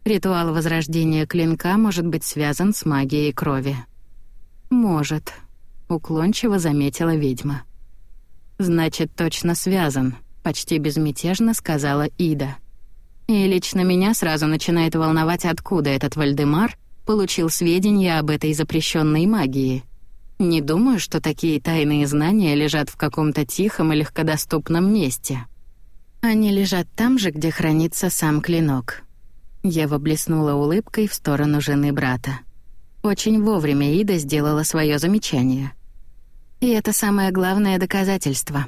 Ритуал возрождения клинка может быть связан с магией крови. «Может», — уклончиво заметила ведьма. «Значит, точно связан», — почти безмятежно сказала Ида. И лично меня сразу начинает волновать, откуда этот Вальдемар получил сведения об этой запрещенной магии. Не думаю, что такие тайные знания лежат в каком-то тихом и легкодоступном месте. Они лежат там же, где хранится сам клинок. Ева блеснула улыбкой в сторону жены брата. Очень вовремя Ида сделала свое замечание. И это самое главное доказательство.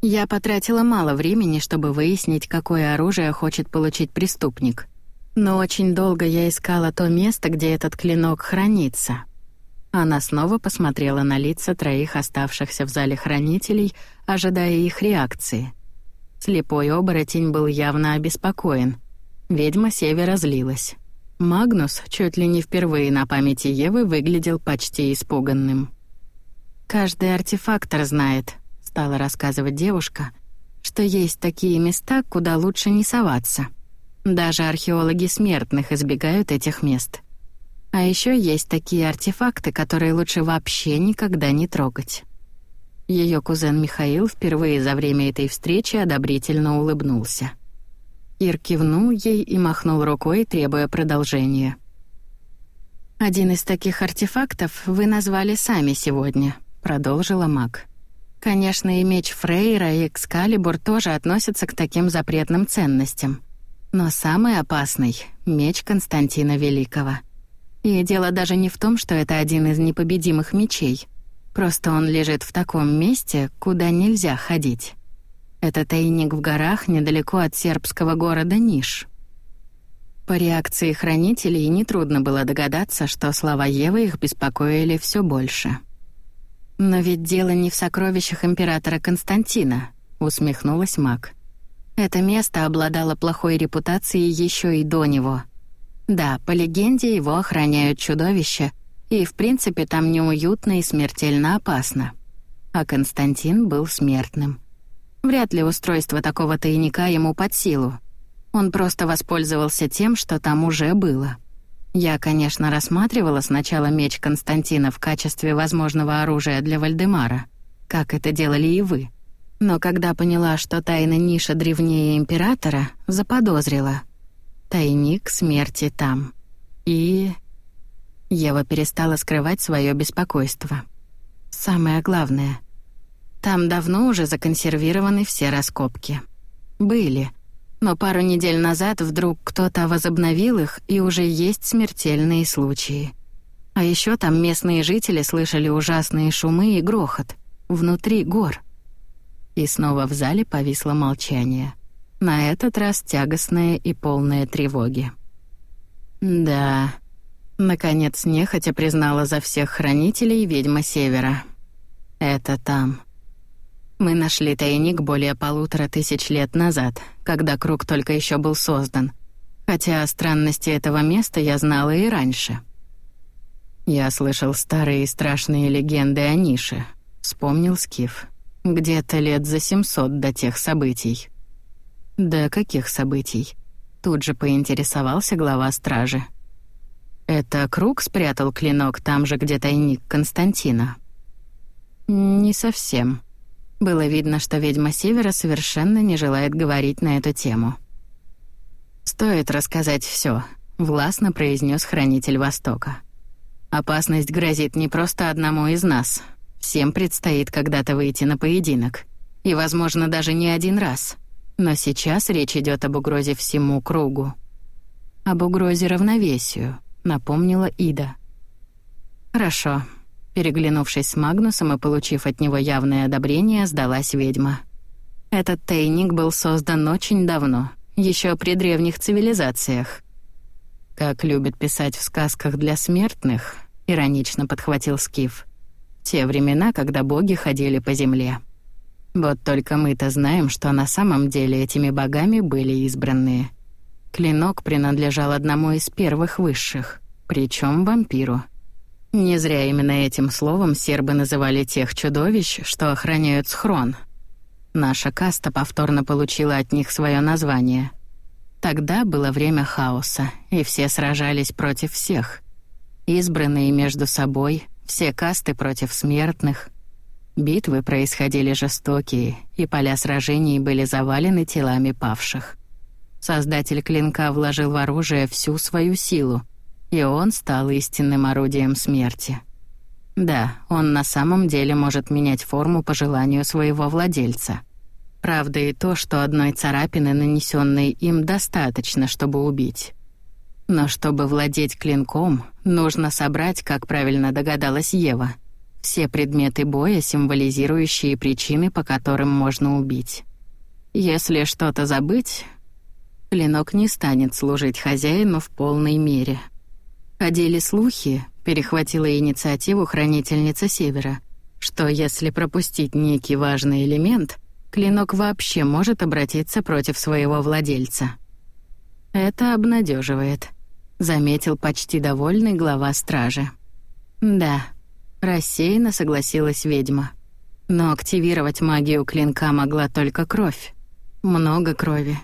Я потратила мало времени, чтобы выяснить, какое оружие хочет получить преступник. Но очень долго я искала то место, где этот клинок хранится. Она снова посмотрела на лица троих оставшихся в зале хранителей, ожидая их реакции. Слепой оборотень был явно обеспокоен — Ведьма Севера злилась. Магнус чуть ли не впервые на памяти Евы выглядел почти испуганным. «Каждый артефактор знает», — стала рассказывать девушка, «что есть такие места, куда лучше не соваться. Даже археологи смертных избегают этих мест. А еще есть такие артефакты, которые лучше вообще никогда не трогать». Ее кузен Михаил впервые за время этой встречи одобрительно улыбнулся. Ир кивнул ей и махнул рукой, требуя продолжения. «Один из таких артефактов вы назвали сами сегодня», — продолжила маг. «Конечно, и меч Фрейра, и Экскалибур тоже относятся к таким запретным ценностям. Но самый опасный — меч Константина Великого. И дело даже не в том, что это один из непобедимых мечей. Просто он лежит в таком месте, куда нельзя ходить. Это тайник в горах недалеко от сербского города Ниш. По реакции хранителей нетрудно было догадаться, что слова Евы их беспокоили все больше. «Но ведь дело не в сокровищах императора Константина», — усмехнулась маг. «Это место обладало плохой репутацией еще и до него. Да, по легенде его охраняют чудовища, и, в принципе, там неуютно и смертельно опасно. А Константин был смертным. Вряд ли устройство такого тайника ему под силу. Он просто воспользовался тем, что там уже было. Я, конечно, рассматривала сначала меч Константина в качестве возможного оружия для Вальдемара, как это делали и вы. Но когда поняла, что тайна ниша древнее Императора, заподозрила. Тайник смерти там. И... Ева перестала скрывать свое беспокойство. Самое главное, там давно уже законсервированы все раскопки. Были. Но пару недель назад вдруг кто-то возобновил их, и уже есть смертельные случаи. А еще там местные жители слышали ужасные шумы и грохот. Внутри гор. И снова в зале повисло молчание. На этот раз тягостное и полное тревоги. «Да...» Наконец, нехотя признала за всех хранителей ведьма Севера. «Это там...» Мы нашли тайник более полутора тысяч лет назад, когда круг только еще был создан. Хотя о странности этого места я знала и раньше. Я слышал старые и страшные легенды о Нише, вспомнил Скиф. Где-то лет за семьсот до тех событий. Да каких событий? Тут же поинтересовался глава стражи. Это круг спрятал клинок там же, где тайник Константина? Не совсем. Было видно, что ведьма Севера совершенно не желает говорить на эту тему. «Стоит рассказать все, властно произнес Хранитель Востока. «Опасность грозит не просто одному из нас. Всем предстоит когда-то выйти на поединок. И, возможно, даже не один раз. Но сейчас речь идет об угрозе всему кругу. Об угрозе равновесию», — напомнила Ида. «Хорошо, Переглянувшись с Магнусом и получив от него явное одобрение, сдалась ведьма. Этот тайник был создан очень давно, еще при древних цивилизациях. Как любят писать в сказках для смертных, иронично подхватил Скиф. Те времена, когда боги ходили по земле. Вот только мы-то знаем, что на самом деле этими богами были избранные. Клинок принадлежал одному из первых высших, причем вампиру — не зря именно этим словом сербы называли тех чудовищ, что охраняют схрон. Наша каста повторно получила от них свое название. Тогда было время хаоса, и все сражались против всех. Избранные между собой, все касты против смертных. Битвы происходили жестокие, и поля сражений были завалены телами павших. Создатель клинка вложил в оружие всю свою силу — и он стал истинным орудием смерти. Да, он на самом деле может менять форму по желанию своего владельца. Правда и то, что одной царапины, нанесенной им, достаточно, чтобы убить. Но чтобы владеть клинком, нужно собрать, как правильно догадалась Ева, все предметы боя, символизирующие причины, по которым можно убить. Если что-то забыть, клинок не станет служить хозяину в полной мере — Ходили слухи, перехватила инициативу хранительница Севера, что если пропустить некий важный элемент, клинок вообще может обратиться против своего владельца. Это обнадеживает, заметил почти довольный глава стражи. Да, рассеянно согласилась ведьма. Но активировать магию клинка могла только кровь. Много крови.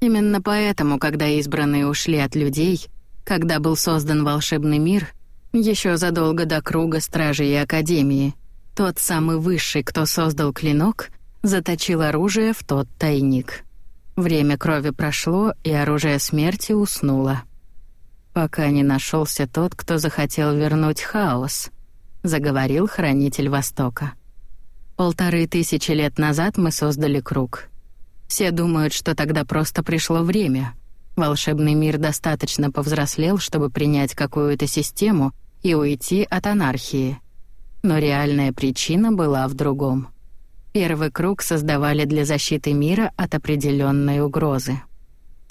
Именно поэтому, когда избранные ушли от людей, когда был создан волшебный мир, еще задолго до круга стражей и академии, Тот самый высший, кто создал клинок, заточил оружие в тот тайник. Время крови прошло, и оружие смерти уснуло. Пока не нашелся тот, кто захотел вернуть хаос, заговорил хранитель Востока. Полторы тысячи лет назад мы создали круг. Все думают, что тогда просто пришло время. Волшебный мир достаточно повзрослел, чтобы принять какую-то систему и уйти от анархии. Но реальная причина была в другом. Первый круг создавали для защиты мира от определенной угрозы.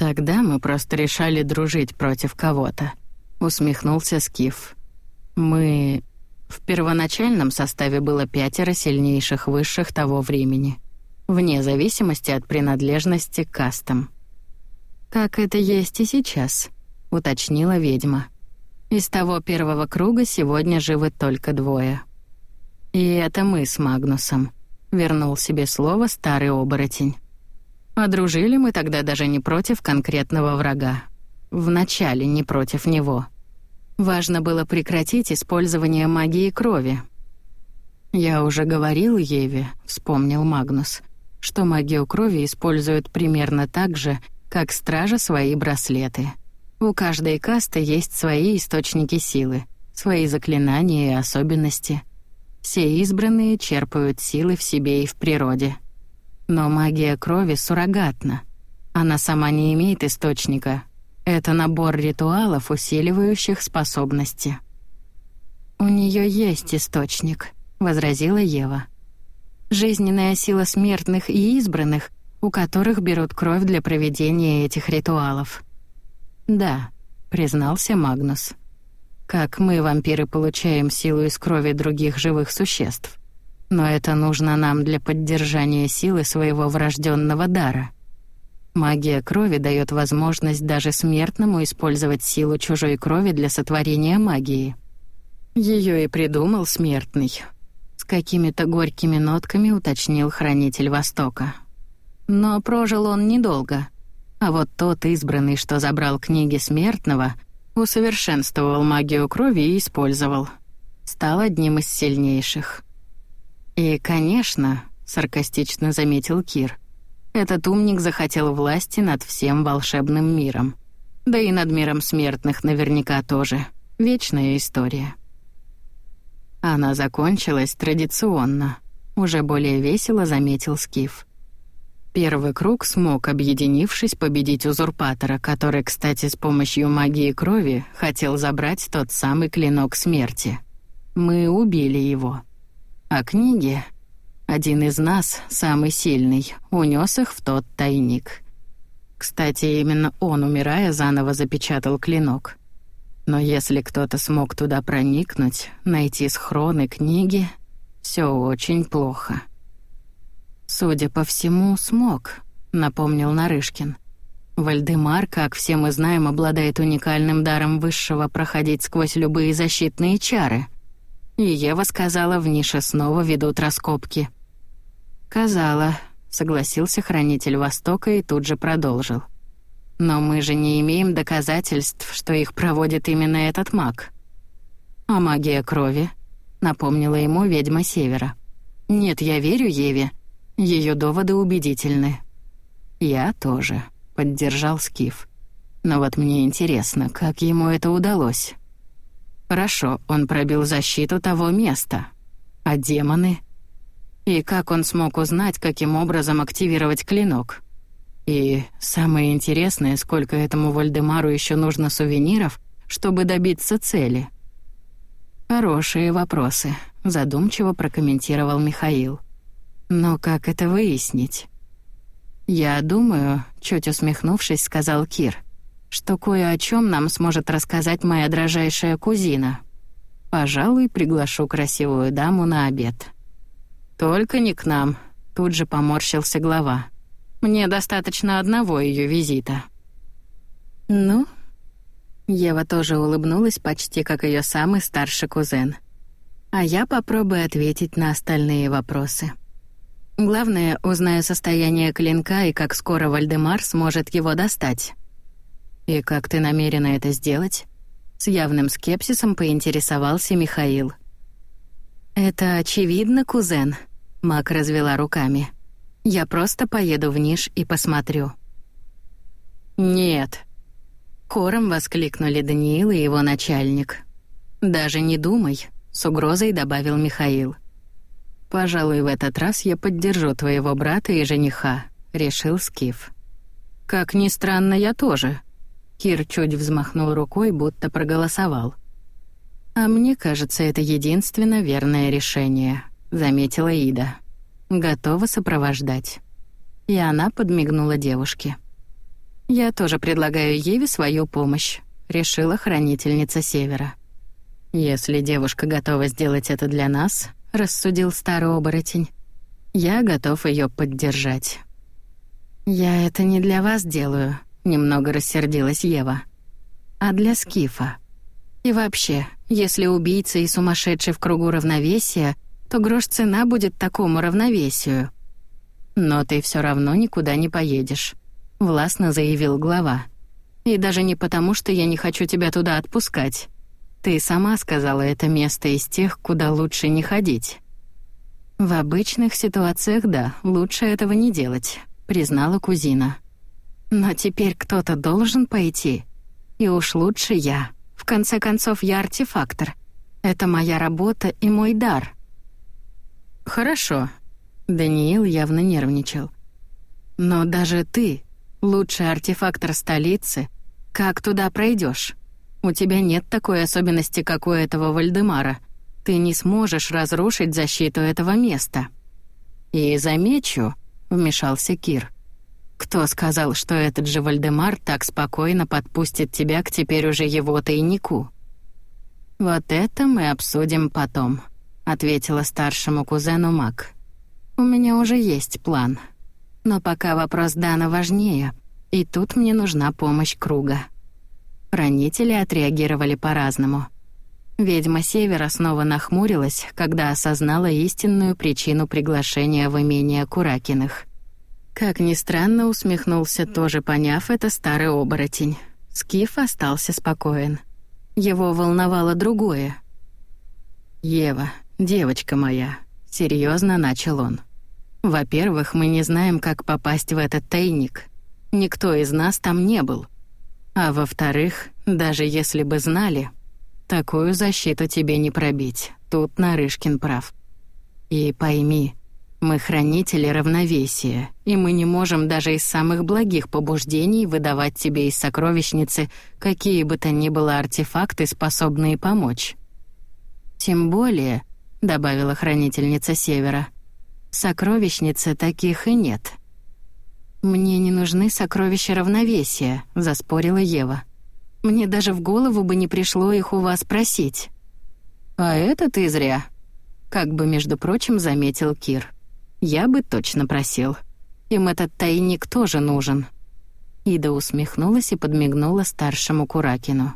Тогда мы просто решали дружить против кого-то, усмехнулся Скиф. Мы в первоначальном составе было пятеро сильнейших высших того времени, вне зависимости от принадлежности к кастам. «Как это есть и сейчас», — уточнила ведьма. «Из того первого круга сегодня живы только двое». «И это мы с Магнусом», — вернул себе слово старый оборотень. «Одружили мы тогда даже не против конкретного врага. Вначале не против него». Важно было прекратить использование магии крови. «Я уже говорил Еве», — вспомнил Магнус, «что магию крови используют примерно так же, как стража свои браслеты. У каждой касты есть свои источники силы, свои заклинания и особенности. Все избранные черпают силы в себе и в природе. Но магия крови суррогатна. Она сама не имеет источника, это набор ритуалов, усиливающих способности. «У нее есть источник», — возразила Ева. «Жизненная сила смертных и избранных, у которых берут кровь для проведения этих ритуалов». «Да», — признался Магнус. «Как мы, вампиры, получаем силу из крови других живых существ. Но это нужно нам для поддержания силы своего врожденного дара». Магия крови дает возможность даже смертному использовать силу чужой крови для сотворения магии. Ее и придумал смертный. С какими-то горькими нотками уточнил хранитель Востока. Но прожил он недолго. А вот тот избранный, что забрал книги смертного, усовершенствовал магию крови и использовал. Стал одним из сильнейших. И, конечно, саркастично заметил Кир, этот умник захотел власти над всем волшебным миром. Да и над миром смертных наверняка тоже. Вечная история. Она закончилась традиционно. Уже более весело заметил Скиф. Первый круг смог, объединившись, победить узурпатора, который, кстати, с помощью магии крови хотел забрать тот самый клинок смерти. Мы убили его. А книги один из нас, самый сильный, унес их в тот тайник. Кстати, именно он, умирая, заново запечатал клинок. Но если кто-то смог туда проникнуть, найти схроны, книги, все очень плохо. Судя по всему, смог, напомнил Нарышкин. Вальдемар, как все мы знаем, обладает уникальным даром высшего проходить сквозь любые защитные чары. И Ева сказала, в нише снова ведут раскопки. «Казала», — согласился хранитель Востока и тут же продолжил. «Но мы же не имеем доказательств, что их проводит именно этот маг». «А магия крови?» — напомнила ему ведьма Севера. «Нет, я верю Еве. Ее доводы убедительны». «Я тоже», — поддержал Скиф. «Но вот мне интересно, как ему это удалось?» «Хорошо, он пробил защиту того места. А демоны?» И как он смог узнать, каким образом активировать клинок? И самое интересное, сколько этому Вальдемару еще нужно сувениров, чтобы добиться цели. Хорошие вопросы, задумчиво прокомментировал Михаил. Но как это выяснить? Я думаю, чуть усмехнувшись, сказал Кир, что кое о чем нам сможет рассказать моя дрожайшая кузина. Пожалуй, приглашу красивую даму на обед. «Только не к нам», — тут же поморщился глава. «Мне достаточно одного ее визита». «Ну?» Ева тоже улыбнулась почти как ее самый старший кузен. А я попробую ответить на остальные вопросы. Главное, узнаю состояние клинка и как скоро Вальдемар сможет его достать. «И как ты намерена это сделать?» С явным скепсисом поинтересовался Михаил. «Это очевидно, кузен», — Мак развела руками. «Я просто поеду в Ниш и посмотрю». «Нет», — хором воскликнули Даниил и его начальник. «Даже не думай», — с угрозой добавил Михаил. «Пожалуй, в этот раз я поддержу твоего брата и жениха», — решил Скиф. «Как ни странно, я тоже». Кир чуть взмахнул рукой, будто проголосовал. «А мне кажется, это единственно верное решение», — заметила Ида. «Готова сопровождать». И она подмигнула девушке. «Я тоже предлагаю Еве свою помощь», — решила хранительница Севера. «Если девушка готова сделать это для нас», — рассудил старый оборотень, — «я готов ее поддержать». «Я это не для вас делаю», — немного рассердилась Ева. «А для Скифа. И вообще, если убийца и сумасшедший в кругу равновесия, то грош цена будет такому равновесию». «Но ты все равно никуда не поедешь», — властно заявил глава. «И даже не потому, что я не хочу тебя туда отпускать. Ты сама сказала это место из тех, куда лучше не ходить». «В обычных ситуациях, да, лучше этого не делать», признала кузина. Но теперь кто-то должен пойти. И уж лучше я. В конце концов, я артефактор. Это моя работа и мой дар. Хорошо. Даниил явно нервничал. Но даже ты, лучший артефактор столицы, как туда пройдешь? У тебя нет такой особенности, как у этого Вальдемара. Ты не сможешь разрушить защиту этого места. И замечу, вмешался Кир. «Кто сказал, что этот же Вальдемар так спокойно подпустит тебя к теперь уже его тайнику?» «Вот это мы обсудим потом», — ответила старшему кузену Мак. «У меня уже есть план. Но пока вопрос Дана важнее, и тут мне нужна помощь Круга». Хранители отреагировали по-разному. Ведьма Севера снова нахмурилась, когда осознала истинную причину приглашения в имение Куракиных. Как ни странно, усмехнулся, тоже поняв это старый оборотень. Скиф остался спокоен. Его волновало другое. «Ева, девочка моя», — серьезно начал он. «Во-первых, мы не знаем, как попасть в этот тайник. Никто из нас там не был. А во-вторых, даже если бы знали, Такую защиту тебе не пробить. Тут Нарышкин прав. И пойми, мы хранители равновесия, и мы не можем даже из самых благих побуждений выдавать тебе из сокровищницы какие бы то ни было артефакты, способные помочь. Тем более, добавила хранительница Севера, сокровищницы таких и нет. Мне не нужны сокровища равновесия, заспорила Ева. Мне даже в голову бы не пришло их у вас просить». «А это ты зря», — как бы, между прочим, заметил Кир. «Я бы точно просил. Им этот тайник тоже нужен». Ида усмехнулась и подмигнула старшему Куракину.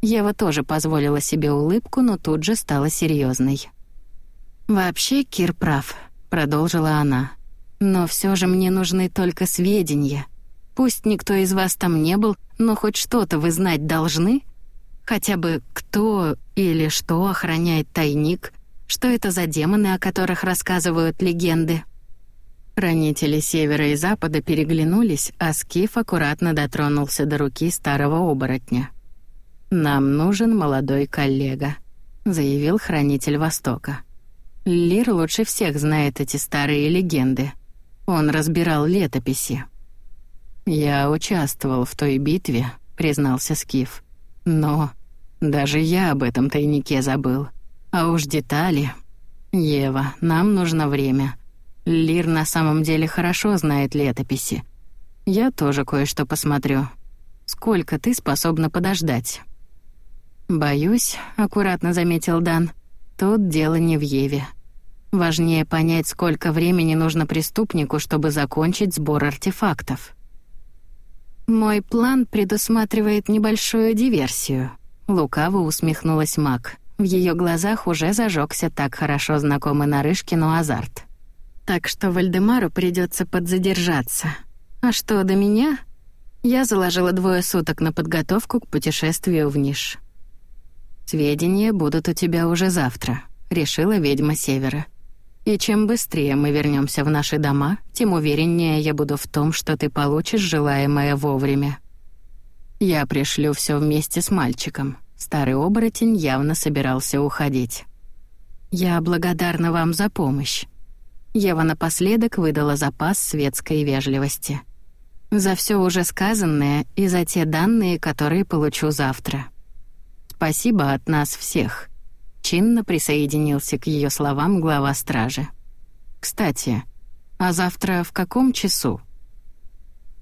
Ева тоже позволила себе улыбку, но тут же стала серьезной. «Вообще, Кир прав», — продолжила она. «Но все же мне нужны только сведения. Пусть никто из вас там не был, но хоть что-то вы знать должны? Хотя бы кто или что охраняет тайник, что это за демоны, о которых рассказывают легенды?» Хранители Севера и Запада переглянулись, а Скиф аккуратно дотронулся до руки старого оборотня. «Нам нужен молодой коллега», — заявил Хранитель Востока. Лир лучше всех знает эти старые легенды. Он разбирал летописи. «Я участвовал в той битве», — признался Скиф. «Но даже я об этом тайнике забыл. А уж детали...» «Ева, нам нужно время. Лир на самом деле хорошо знает летописи. Я тоже кое-что посмотрю. Сколько ты способна подождать?» «Боюсь», — аккуратно заметил Дан, — «тут дело не в Еве. Важнее понять, сколько времени нужно преступнику, чтобы закончить сбор артефактов». «Мой план предусматривает небольшую диверсию», — лукаво усмехнулась Мак. В ее глазах уже зажегся так хорошо знакомый Нарышкину азарт. «Так что Вальдемару придется подзадержаться. А что до меня?» Я заложила двое суток на подготовку к путешествию в Ниш. «Сведения будут у тебя уже завтра», — решила ведьма Севера. «И чем быстрее мы вернемся в наши дома, тем увереннее я буду в том, что ты получишь желаемое вовремя». Я пришлю все вместе с мальчиком. Старый оборотень явно собирался уходить. «Я благодарна вам за помощь». Ева напоследок выдала запас светской вежливости. «За все уже сказанное и за те данные, которые получу завтра. Спасибо от нас всех». Чинно присоединился к ее словам глава стражи. «Кстати, а завтра в каком часу?»